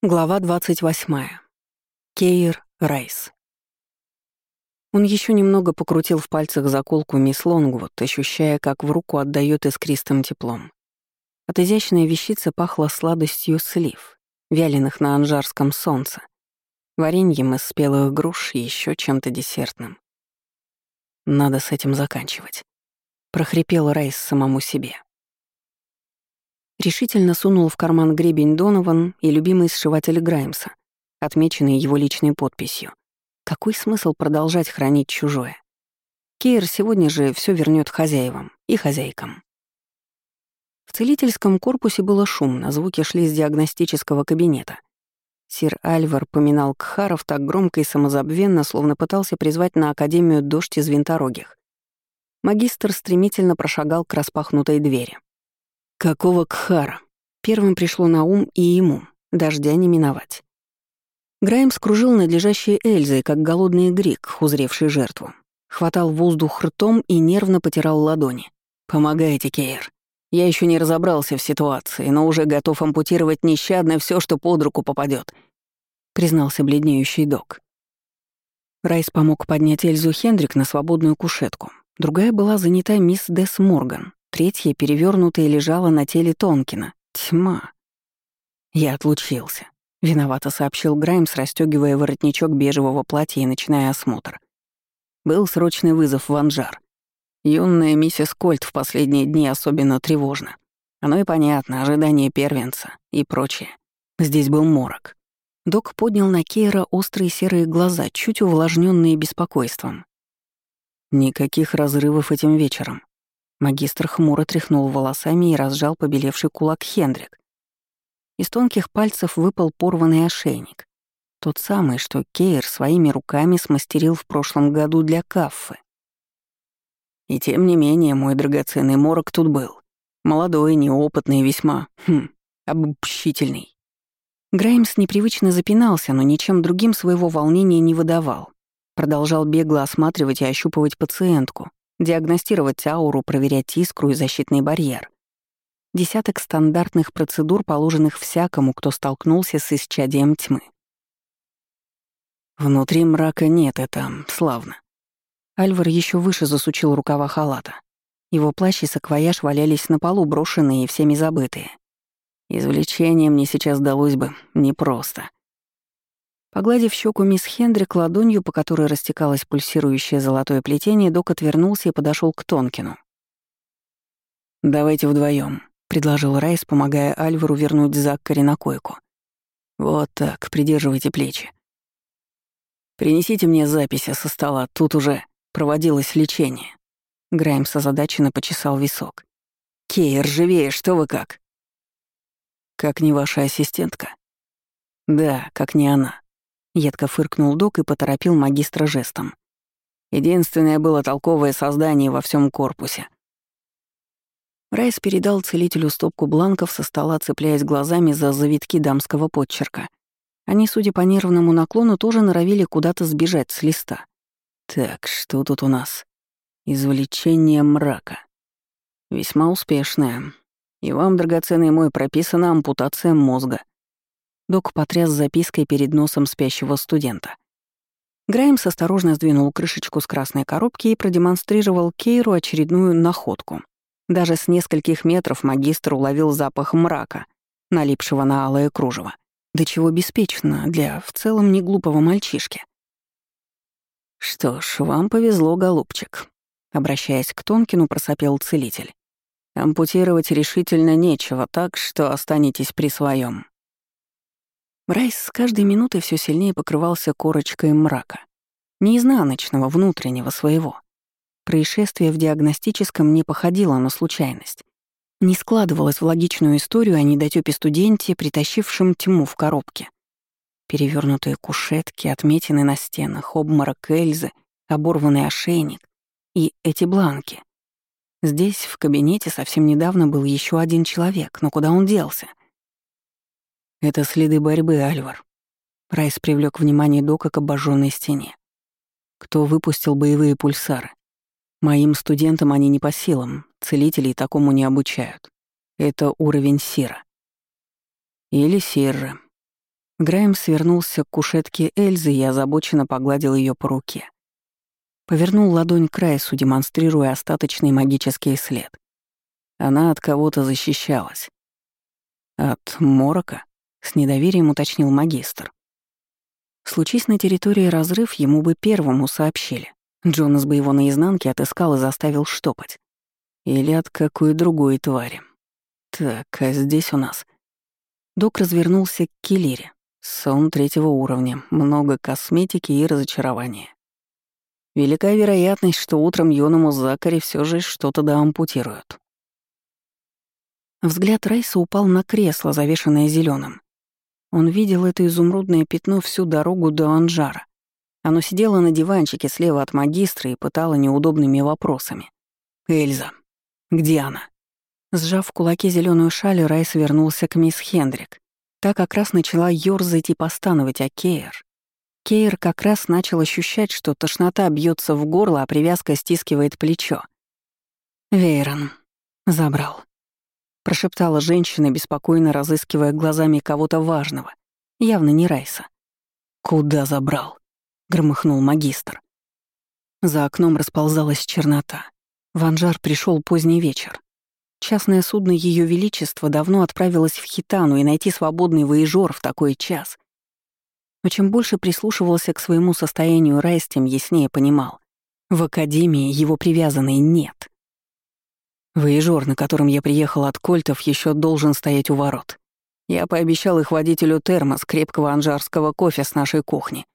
Глава 28. Кейр Райс. Он еще немного покрутил в пальцах заколку мисс Лонгвуд, ощущая, как в руку отдает искристым теплом. От изящной вещицы пахло сладостью слив, вяленых на анжарском солнце, вареньем из спелых груш и еще чем-то десертным. Надо с этим заканчивать. Прохрипел Райс самому себе. Решительно сунул в карман гребень Донован и любимый сшиватель Граймса, отмеченный его личной подписью. Какой смысл продолжать хранить чужое? Кейр сегодня же все вернет хозяевам и хозяйкам. В целительском корпусе было шумно, звуки шли из диагностического кабинета. Сир Альвар поминал Кхаров так громко и самозабвенно, словно пытался призвать на Академию дождь из винторогих. Магистр стремительно прошагал к распахнутой двери. Какого кхара? Первым пришло на ум и ему, дождя не миновать. Грайм скружил надлежащей Эльзой, как голодный грек, узревший жертву. Хватал воздух ртом и нервно потирал ладони. «Помогайте, Кейр. Я еще не разобрался в ситуации, но уже готов ампутировать нещадно все, что под руку попадет, признался бледнеющий док. Райс помог поднять Эльзу Хендрик на свободную кушетку. Другая была занята мисс Дес Морган, Третья, перевернутая, лежала на теле Тонкина. Тьма. Я отлучился. Виновато сообщил Граймс, расстегивая воротничок бежевого платья и начиная осмотр. Был срочный вызов в Анжар. Юная миссис Кольт в последние дни особенно тревожна. Оно и понятно, ожидание первенца и прочее. Здесь был морок. Док поднял на Кейра острые серые глаза, чуть увлажненные беспокойством. Никаких разрывов этим вечером. Магистр хмуро тряхнул волосами и разжал побелевший кулак Хендрик. Из тонких пальцев выпал порванный ошейник. Тот самый, что Кейр своими руками смастерил в прошлом году для Каффы. И тем не менее, мой драгоценный морок тут был. Молодой, неопытный, весьма, хм, обобщительный. Граймс непривычно запинался, но ничем другим своего волнения не выдавал. Продолжал бегло осматривать и ощупывать пациентку, диагностировать ауру, проверять искру и защитный барьер. Десяток стандартных процедур, положенных всякому, кто столкнулся с исчадием тьмы. Внутри мрака нет, это славно. Альвар еще выше засучил рукава халата. Его плащ и саквояж валялись на полу, брошенные и всеми забытые. Извлечение мне сейчас далось бы непросто. Погладив щеку мисс Хендрик ладонью, по которой растекалось пульсирующее золотое плетение, док отвернулся и подошел к Тонкину. «Давайте вдвоем, предложил Райс, помогая Альвару вернуть Заккари на койку. «Вот так, придерживайте плечи. Принесите мне записи со стола, тут уже проводилось лечение». Граймс озадаченно почесал висок. «Кей, ржавее, что вы как?» «Как не ваша ассистентка?» «Да, как не она», Едко фыркнул док и поторопил магистра жестом. Единственное было толковое создание во всем корпусе. Райс передал целителю стопку бланков со стола, цепляясь глазами за завитки дамского подчерка. Они, судя по нервному наклону, тоже норовили куда-то сбежать с листа. Так, что тут у нас? Извлечение мрака. Весьма успешное. И вам, драгоценный мой, прописана ампутация мозга. Док потряс запиской перед носом спящего студента. Граймс осторожно сдвинул крышечку с красной коробки и продемонстрировал Кейру очередную находку. Даже с нескольких метров магистр уловил запах мрака, налипшего на алое кружево. До чего беспечно для в целом неглупого мальчишки. «Что ж, вам повезло, голубчик», — обращаясь к Тонкину, просопел целитель. «Ампутировать решительно нечего, так что останетесь при своем. Райс с каждой минутой все сильнее покрывался корочкой мрака. Не изнаночного, внутреннего своего. Происшествие в диагностическом не походило на случайность. Не складывалось в логичную историю о недотёпе студенте, притащившем тьму в коробке. Перевернутые кушетки, отметины на стенах, обморок Эльзы, оборванный ошейник и эти бланки. Здесь, в кабинете, совсем недавно был еще один человек, но куда он делся? Это следы борьбы, Альвар. Райс привлек внимание Дока к обожженной стене. Кто выпустил боевые пульсары? Моим студентам они не по силам, целителей такому не обучают. Это уровень Сира. Или Сирра. Грайм свернулся к кушетке Эльзы и озабоченно погладил ее по руке. Повернул ладонь к Райсу, демонстрируя остаточный магический след. Она от кого-то защищалась. «От морока?» — с недоверием уточнил магистр. Случись на территории разрыв, ему бы первому сообщили. Джонас бы его наизнанке отыскал и заставил штопать. Или от какой другой твари. Так, а здесь у нас... Док развернулся к Келире. Сон третьего уровня, много косметики и разочарования. Велика вероятность, что утром юному Закаре все же что-то доампутируют. Взгляд Райса упал на кресло, завешенное зеленым. Он видел это изумрудное пятно всю дорогу до Анжара. Оно сидело на диванчике слева от магистра и пытало неудобными вопросами. «Эльза, где она?» Сжав в кулаке зеленую шаль, Райс вернулся к мисс Хендрик. Та как раз начала ёрзать и постановать, а Кейр... Кейр как раз начал ощущать, что тошнота бьется в горло, а привязка стискивает плечо. «Вейрон. Забрал прошептала женщина, беспокойно разыскивая глазами кого-то важного, явно не Райса. «Куда забрал?» — громыхнул магистр. За окном расползалась чернота. В Анжар пришел поздний вечер. Частное судно Ее Величества давно отправилось в Хитану и найти свободный воежор в такой час. Но чем больше прислушивался к своему состоянию Райс, тем яснее понимал. В Академии его привязанной нет. Воежор, на котором я приехал от кольтов, еще должен стоять у ворот. Я пообещал их водителю термос крепкого анжарского кофе с нашей кухни,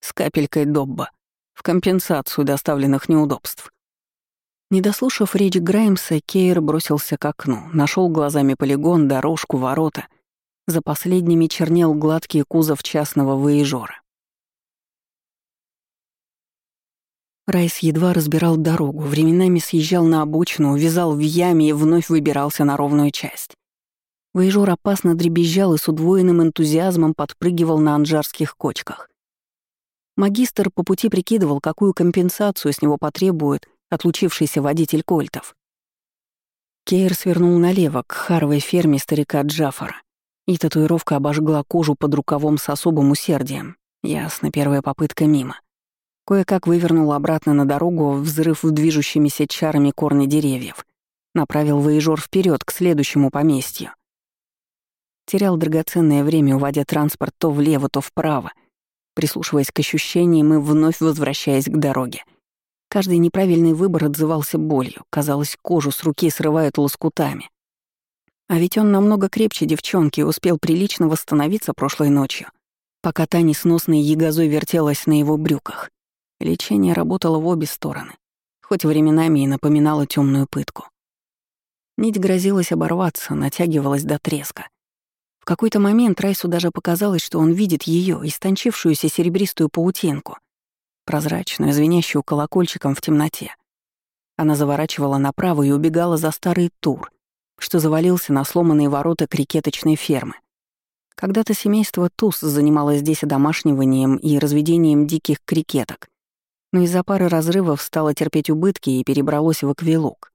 с капелькой добба, в компенсацию доставленных неудобств. Не дослушав речь Граймса, Кейр бросился к окну, нашел глазами полигон, дорожку, ворота. За последними чернел гладкий кузов частного воежора. Райс едва разбирал дорогу, временами съезжал на обочину, увязал в яме и вновь выбирался на ровную часть. Воежор опасно дребезжал и с удвоенным энтузиазмом подпрыгивал на анжарских кочках. Магистр по пути прикидывал, какую компенсацию с него потребует отлучившийся водитель кольтов. Кейр свернул налево, к харовой ферме старика Джафара, и татуировка обожгла кожу под рукавом с особым усердием. Ясно, первая попытка мимо. Кое-как вывернул обратно на дорогу, взрыв движущимися чарами корни деревьев. Направил воежор вперед к следующему поместью. Терял драгоценное время, уводя транспорт то влево, то вправо, прислушиваясь к ощущениям и вновь возвращаясь к дороге. Каждый неправильный выбор отзывался болью, казалось, кожу с руки срывают лоскутами. А ведь он намного крепче девчонки и успел прилично восстановиться прошлой ночью, пока та несносной ягозой вертелась на его брюках. Лечение работало в обе стороны, хоть временами и напоминало темную пытку. Нить грозилась оборваться, натягивалась до треска. В какой-то момент Райсу даже показалось, что он видит ее, истончившуюся серебристую паутинку, прозрачную, звенящую колокольчиком в темноте. Она заворачивала направо и убегала за старый тур, что завалился на сломанные ворота крикеточной фермы. Когда-то семейство Туз занималось здесь домашниванием и разведением диких крикеток но из-за пары разрывов стало терпеть убытки и перебралось в аквилок.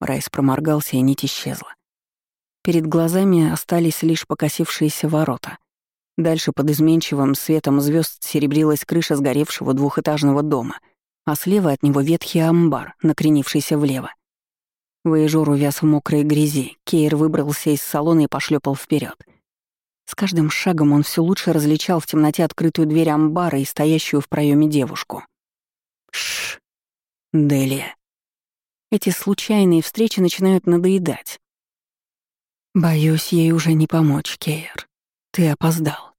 Райс проморгался, и нить исчезла. Перед глазами остались лишь покосившиеся ворота. Дальше под изменчивым светом звезд серебрилась крыша сгоревшего двухэтажного дома, а слева от него ветхий амбар, накренившийся влево. Воежор увяз в мокрой грязи, Кейр выбрался из салона и пошлепал вперед. С каждым шагом он все лучше различал в темноте открытую дверь амбара и стоящую в проеме девушку. Шш, Делия. Эти случайные встречи начинают надоедать. Боюсь, ей уже не помочь, Кейр. Ты опоздал.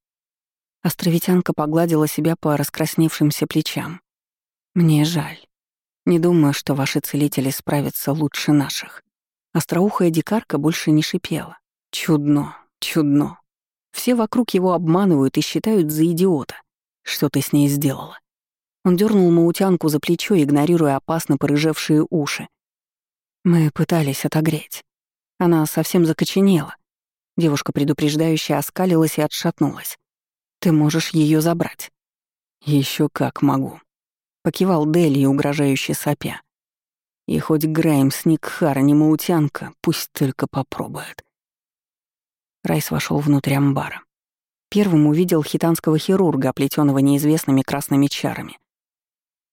Островитянка погладила себя по раскрасневшимся плечам. Мне жаль. Не думаю, что ваши целители справятся лучше наших. Остроухая дикарка больше не шипела. Чудно, чудно. Все вокруг его обманывают и считают за идиота. Что ты с ней сделала? Он дернул маутянку за плечо, игнорируя опасно порыжевшие уши. Мы пытались отогреть. Она совсем закоченела. Девушка предупреждающе оскалилась и отшатнулась. Ты можешь ее забрать. Еще как могу. Покивал Дели, угрожающе сопя. И хоть Грайм, Сникхар, не маутянка, пусть только попробует. Райс вошел внутрь амбара. Первым увидел хитанского хирурга, оплетенного неизвестными красными чарами.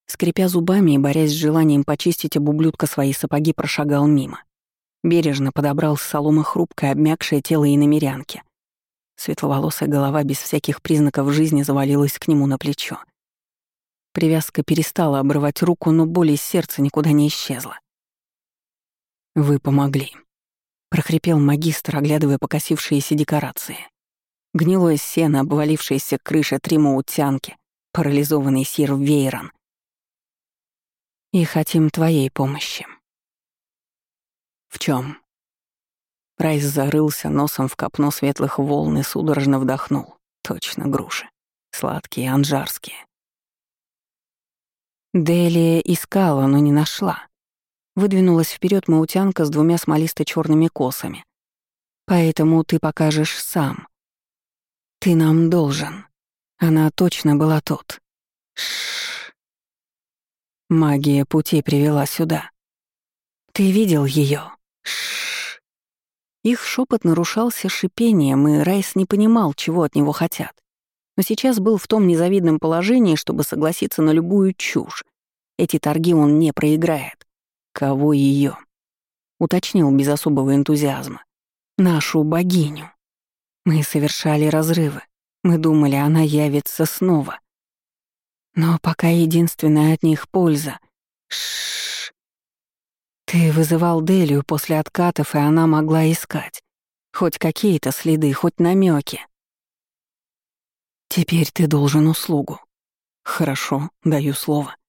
Скрипя зубами и борясь с желанием почистить об ублюдка свои сапоги, прошагал мимо. Бережно подобрал с соломы хрупкое, обмякшее тело и намерянки. Светловолосая голова без всяких признаков жизни завалилась к нему на плечо. Привязка перестала обрывать руку, но боль из сердца никуда не исчезла. «Вы помогли», — прохрипел магистр, оглядывая покосившиеся декорации. Гнилое сено, обвалившаяся крыша тримоутянки, парализованный сир Вейрон. «И хотим твоей помощи». «В чем? Прайс зарылся носом в копно светлых волн и судорожно вдохнул. Точно груши. Сладкие, анжарские. Делия искала, но не нашла. Выдвинулась вперед маутянка с двумя смолисто черными косами. Поэтому ты покажешь сам. Ты нам должен. Она точно была тут. Шш. Магия пути привела сюда. Ты видел ее? Шш. Их шепот нарушался шипением, и Райс не понимал, чего от него хотят. Но сейчас был в том незавидном положении, чтобы согласиться на любую чушь. Эти торги он не проиграет. Кого ее? Уточнил без особого энтузиазма. Нашу богиню. Мы совершали разрывы. Мы думали, она явится снова. Но пока единственная от них польза. Шш. Ты вызывал Делию после откатов, и она могла искать. Хоть какие-то следы, хоть намеки. Теперь ты должен услугу. Хорошо, даю слово. —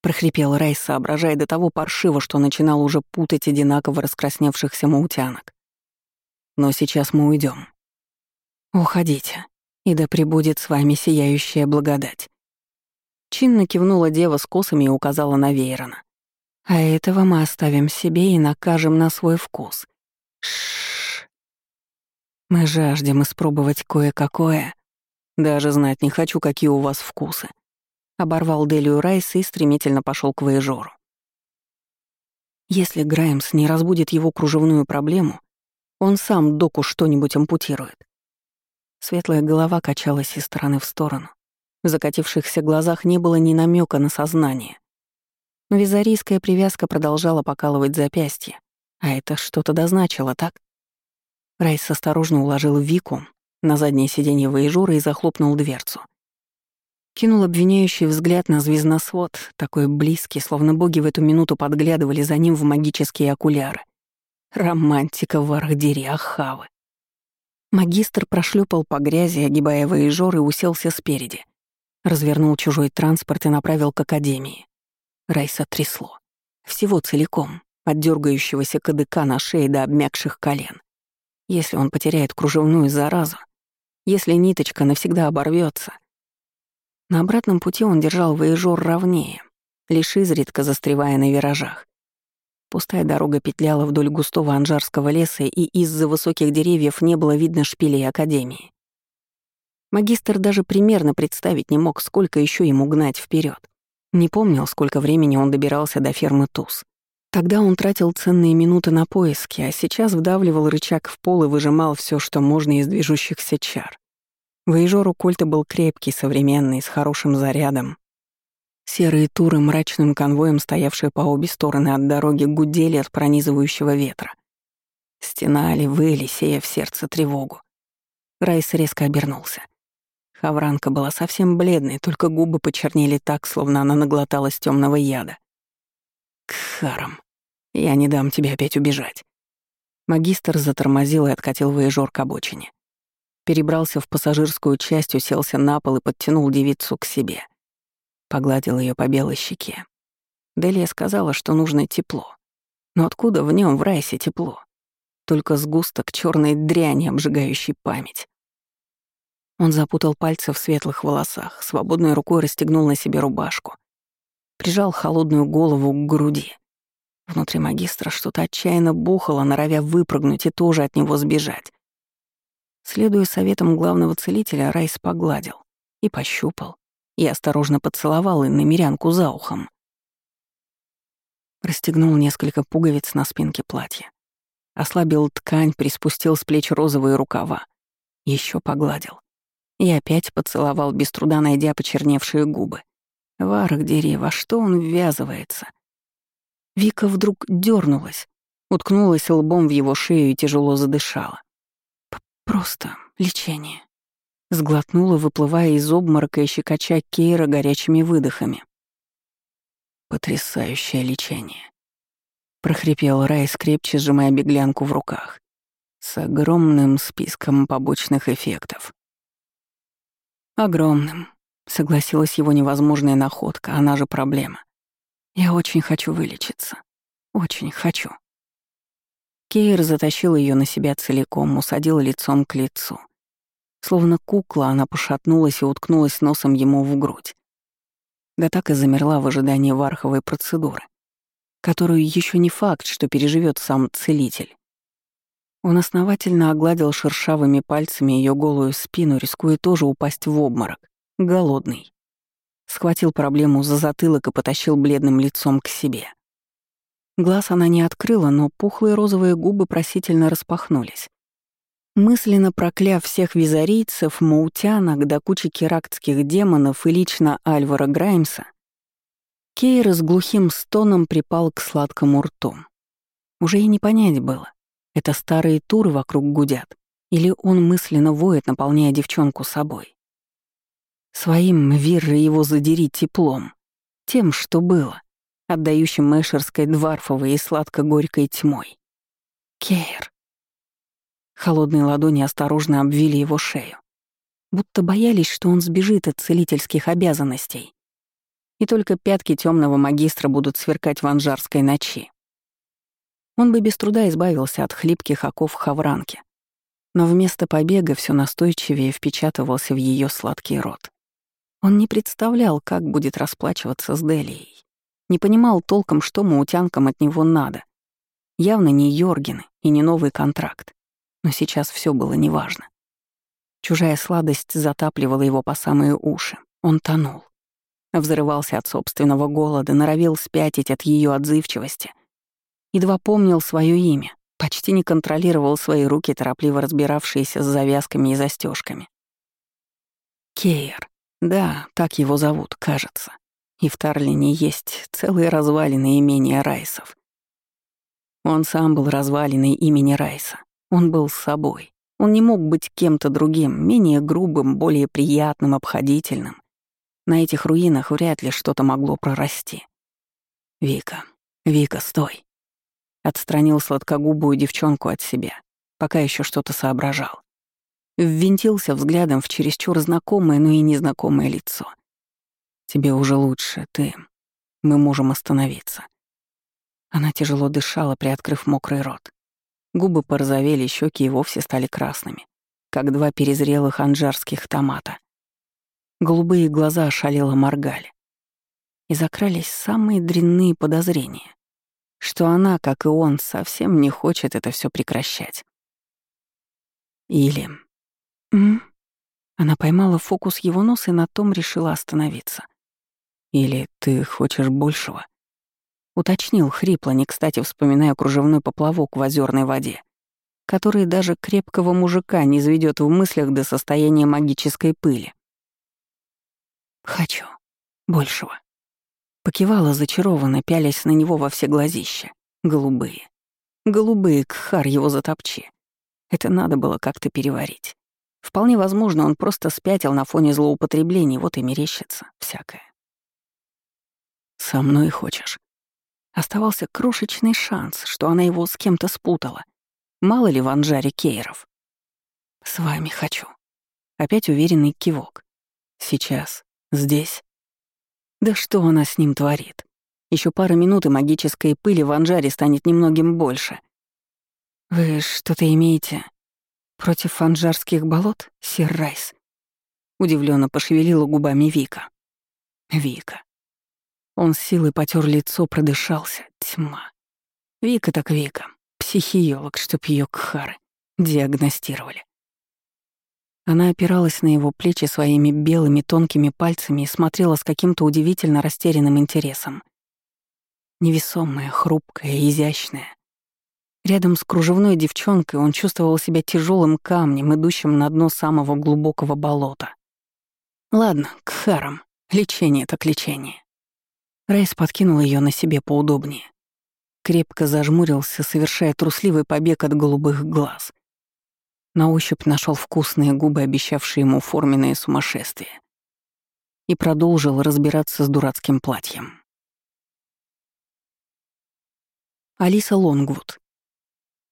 прохрипел Райс, соображая до того паршиво, что начинал уже путать одинаково раскрасневшихся маутянок. «Но сейчас мы уйдем. Уходите, и да пребудет с вами сияющая благодать». Чинно кивнула дева с косами и указала на Вейрона. «А этого мы оставим себе и накажем на свой вкус. Шш. Мы жаждем испробовать кое-какое. Даже знать не хочу, какие у вас вкусы. Оборвал Делию Райс и стремительно пошел к Воежору. Если Граймс не разбудит его кружевную проблему, он сам доку что-нибудь ампутирует. Светлая голова качалась из стороны в сторону. В закатившихся глазах не было ни намека на сознание. Но визарийская привязка продолжала покалывать запястье, а это что-то дозначило, так? Райс осторожно уложил Вику на заднее сиденье Воежора и захлопнул дверцу. Кинул обвиняющий взгляд на звездносвод, такой близкий, словно боги в эту минуту подглядывали за ним в магические окуляры. Романтика в Архдере Ахавы. Магистр прошлепал по грязи, огибая воежор, и уселся спереди. Развернул чужой транспорт и направил к академии. Райса трясло. Всего целиком, от дергающегося кадыка на шее до обмякших колен. Если он потеряет кружевную заразу, если ниточка навсегда оборвется, на обратном пути он держал воежор ровнее, лишь изредка застревая на виражах. Пустая дорога петляла вдоль густого анжарского леса, и из-за высоких деревьев не было видно шпилей Академии. Магистр даже примерно представить не мог, сколько еще ему гнать вперед. Не помнил, сколько времени он добирался до фермы Туз. Тогда он тратил ценные минуты на поиски, а сейчас вдавливал рычаг в пол и выжимал все, что можно из движущихся чар. Воежор у Кольта был крепкий, современный, с хорошим зарядом. Серые туры мрачным конвоем, стоявшие по обе стороны от дороги, гудели от пронизывающего ветра. Стенали, выли, сея в сердце тревогу. Райс резко обернулся. Хавранка была совсем бледной, только губы почернели так, словно она наглоталась темного яда. «Кхарам, я не дам тебе опять убежать». Магистр затормозил и откатил воежор к обочине перебрался в пассажирскую часть, уселся на пол и подтянул девицу к себе. Погладил ее по белой щеке. Делия сказала, что нужно тепло. Но откуда в нем в Райсе тепло? Только сгусток черной дряни, обжигающей память. Он запутал пальцы в светлых волосах, свободной рукой расстегнул на себе рубашку. Прижал холодную голову к груди. Внутри магистра что-то отчаянно бухало, норовя выпрыгнуть и тоже от него сбежать. Следуя советам главного целителя, Райс погладил и пощупал, и осторожно поцеловал иномерянку за ухом. Расстегнул несколько пуговиц на спинке платья. Ослабил ткань, приспустил с плеч розовые рукава. Еще погладил. И опять поцеловал, без труда найдя почерневшие губы. Варах дери, во что он ввязывается? Вика вдруг дернулась, уткнулась лбом в его шею и тяжело задышала. «Просто лечение», — сглотнула, выплывая из обморока и щекоча Кейра горячими выдохами. «Потрясающее лечение», — прохрипел Райс, крепче сжимая беглянку в руках, с огромным списком побочных эффектов. «Огромным», — согласилась его невозможная находка, она же проблема. «Я очень хочу вылечиться. Очень хочу». Кейр затащил ее на себя целиком, усадил лицом к лицу. Словно кукла, она пошатнулась и уткнулась носом ему в грудь. Да так и замерла в ожидании варховой процедуры, которую еще не факт, что переживет сам целитель. Он основательно огладил шершавыми пальцами ее голую спину, рискуя тоже упасть в обморок. Голодный. Схватил проблему за затылок и потащил бледным лицом к себе. Глаз она не открыла, но пухлые розовые губы просительно распахнулись. Мысленно прокляв всех визарийцев, маутянок до кучи керактских демонов и лично Альвара Граймса, Кейр с глухим стоном припал к сладкому рту. Уже и не понять было, это старые туры вокруг гудят, или он мысленно воет, наполняя девчонку собой. Своим Вирра его задерить теплом, тем, что было, отдающим Мэшерской дварфовой и сладко-горькой тьмой. Кейр. Холодные ладони осторожно обвили его шею, будто боялись, что он сбежит от целительских обязанностей. И только пятки темного магистра будут сверкать в анжарской ночи. Он бы без труда избавился от хлипких оков хавранки, но вместо побега все настойчивее впечатывался в ее сладкий рот. Он не представлял, как будет расплачиваться с Делией. Не понимал толком, что маутянкам от него надо. Явно не Йоргены и не новый контракт. Но сейчас все было неважно. Чужая сладость затапливала его по самые уши. Он тонул. Взрывался от собственного голода, норовил спятить от ее отзывчивости. Едва помнил свое имя, почти не контролировал свои руки, торопливо разбиравшиеся с завязками и застежками. Кейр. Да, так его зовут, кажется. И в Тарлине есть целые развалины имения Райсов. Он сам был развалиной имени Райса. Он был собой. Он не мог быть кем-то другим, менее грубым, более приятным, обходительным. На этих руинах вряд ли что-то могло прорасти. «Вика, Вика, стой!» Отстранил сладкогубую девчонку от себя, пока еще что-то соображал. Ввинтился взглядом в чересчур знакомое, но и незнакомое лицо. Тебе уже лучше, ты. Мы можем остановиться. Она тяжело дышала, приоткрыв мокрый рот. Губы порозовели, щеки и вовсе стали красными, как два перезрелых анжарских томата. Голубые глаза ошалело моргали. И закрались самые дрянные подозрения, что она, как и он, совсем не хочет это все прекращать. Или... М? Она поймала фокус его носа и на том решила остановиться. Или ты хочешь большего?» Уточнил хрипло, не кстати вспоминая кружевной поплавок в озерной воде, который даже крепкого мужика не заведет в мыслях до состояния магической пыли. «Хочу. Большего». Покивала зачарованно, пялясь на него во все глазища. Голубые. Голубые, кхар его затопчи. Это надо было как-то переварить. Вполне возможно, он просто спятил на фоне злоупотреблений, вот и мерещится всякое. «Со мной хочешь?» Оставался крошечный шанс, что она его с кем-то спутала. Мало ли в Анжаре Кейров. «С вами хочу». Опять уверенный кивок. «Сейчас. Здесь». Да что она с ним творит? Еще пара минут, и магической пыли в Анжаре станет немногим больше. «Вы что-то имеете против анжарских болот, сир Райс?» Удивленно пошевелила губами Вика. Вика. Он с силой потер лицо, продышался. Тьма. Вика так Вика. Психиолог, чтоб ее кхары диагностировали. Она опиралась на его плечи своими белыми тонкими пальцами и смотрела с каким-то удивительно растерянным интересом. Невесомая, хрупкая, изящная. Рядом с кружевной девчонкой он чувствовал себя тяжелым камнем, идущим на дно самого глубокого болота. Ладно, к харам. Лечение так лечение. Рейс подкинул ее на себе поудобнее. Крепко зажмурился, совершая трусливый побег от голубых глаз. На ощупь нашел вкусные губы, обещавшие ему форменное сумасшествие. И продолжил разбираться с дурацким платьем. Алиса Лонгвуд.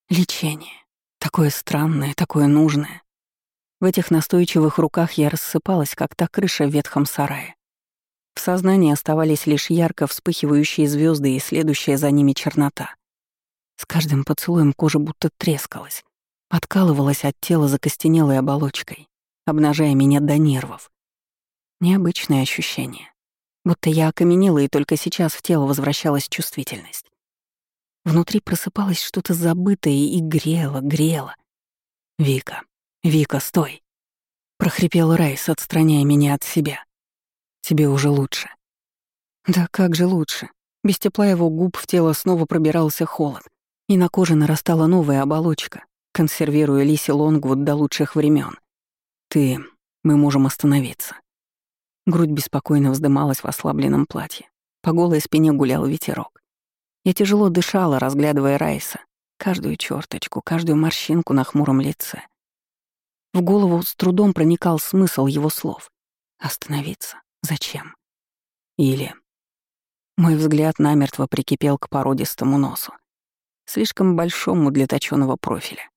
Лечение. Такое странное, такое нужное. В этих настойчивых руках я рассыпалась, как та крыша в ветхом сарае. В сознании оставались лишь ярко вспыхивающие звезды и следующая за ними чернота. С каждым поцелуем кожа будто трескалась, откалывалась от тела закостенелой оболочкой, обнажая меня до нервов. Необычное ощущение. Будто я окаменела, и только сейчас в тело возвращалась чувствительность. Внутри просыпалось что-то забытое и грело, грело. «Вика, Вика, стой!» — прохрипел Райс, отстраняя меня от себя. Тебе уже лучше». Да как же лучше. Без тепла его губ в тело снова пробирался холод, и на коже нарастала новая оболочка, консервируя Лиси Лонгвуд до лучших времен. «Ты... мы можем остановиться». Грудь беспокойно вздымалась в ослабленном платье. По голой спине гулял ветерок. Я тяжело дышала, разглядывая Райса, каждую черточку, каждую морщинку на хмуром лице. В голову с трудом проникал смысл его слов. Остановиться. Зачем? Или... Мой взгляд намертво прикипел к породистому носу, слишком большому для точёного профиля.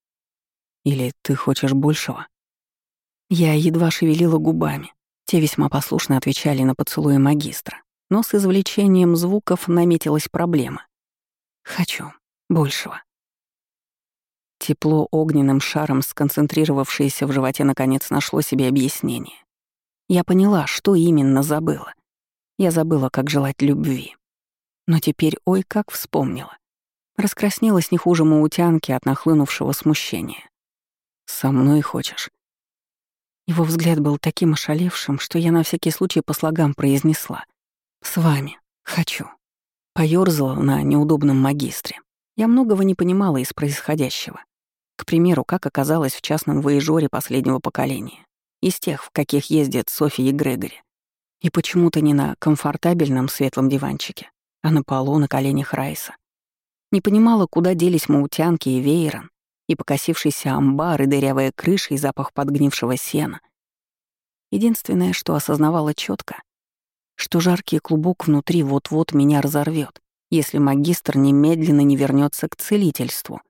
Или ты хочешь большего? Я едва шевелила губами. Те весьма послушно отвечали на поцелуи магистра. Но с извлечением звуков наметилась проблема. Хочу большего. Тепло огненным шаром, сконцентрировавшееся в животе, наконец нашло себе объяснение. Я поняла, что именно забыла. Я забыла, как желать любви. Но теперь ой, как вспомнила. Раскраснелась не хуже маутянки от нахлынувшего смущения. «Со мной хочешь?» Его взгляд был таким ошалевшим, что я на всякий случай по слогам произнесла. «С вами. Хочу». Поёрзала на неудобном магистре. Я многого не понимала из происходящего. К примеру, как оказалось в частном воежоре последнего поколения из тех, в каких ездят Софи и Грегори. И почему-то не на комфортабельном светлом диванчике, а на полу на коленях Райса. Не понимала, куда делись маутянки и веерон, и покосившийся амбар, и дырявая крыша, и запах подгнившего сена. Единственное, что осознавала четко, что жаркий клубок внутри вот-вот меня разорвет, если магистр немедленно не вернется к целительству.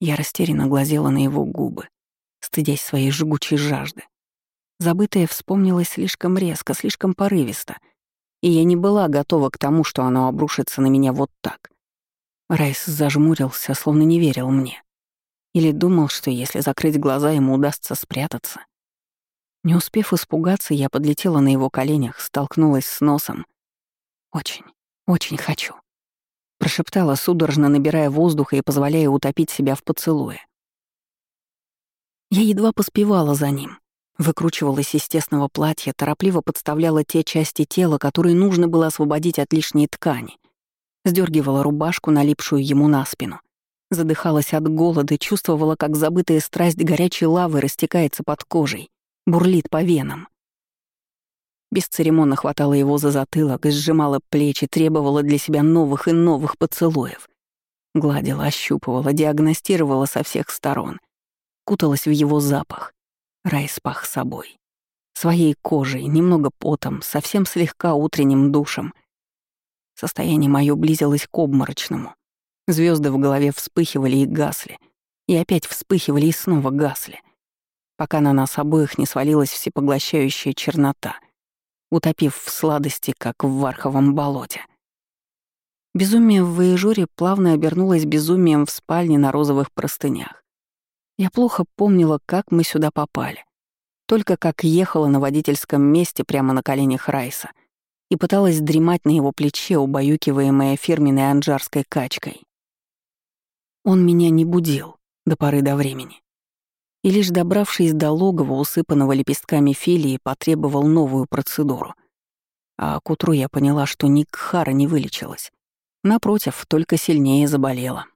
Я растерянно глазела на его губы, стыдясь своей жгучей жажды. Забытое вспомнилось слишком резко, слишком порывисто, и я не была готова к тому, что оно обрушится на меня вот так. Райс зажмурился, словно не верил мне. Или думал, что если закрыть глаза, ему удастся спрятаться. Не успев испугаться, я подлетела на его коленях, столкнулась с носом. «Очень, очень хочу», — прошептала, судорожно набирая воздуха и позволяя утопить себя в поцелуе. Я едва поспевала за ним. Выкручивалась из тесного платья, торопливо подставляла те части тела, которые нужно было освободить от лишней ткани. Сдергивала рубашку, налипшую ему на спину. Задыхалась от голода, чувствовала, как забытая страсть горячей лавы растекается под кожей, бурлит по венам. Бесцеремонно хватала его за затылок, сжимала плечи, требовала для себя новых и новых поцелуев. Гладила, ощупывала, диагностировала со всех сторон куталась в его запах. Рай спах собой. Своей кожей, немного потом, совсем слегка утренним душем. Состояние мое близилось к обморочному. Звезды в голове вспыхивали и гасли. И опять вспыхивали и снова гасли. Пока на нас обоих не свалилась всепоглощающая чернота, утопив в сладости, как в варховом болоте. Безумие в воежуре плавно обернулось безумием в спальне на розовых простынях. Я плохо помнила, как мы сюда попали. Только как ехала на водительском месте прямо на коленях Райса и пыталась дремать на его плече, убаюкиваемая фирменной анжарской качкой. Он меня не будил до поры до времени. И лишь добравшись до логова, усыпанного лепестками филии, потребовал новую процедуру. А к утру я поняла, что Никхара не вылечилась. Напротив, только сильнее заболела.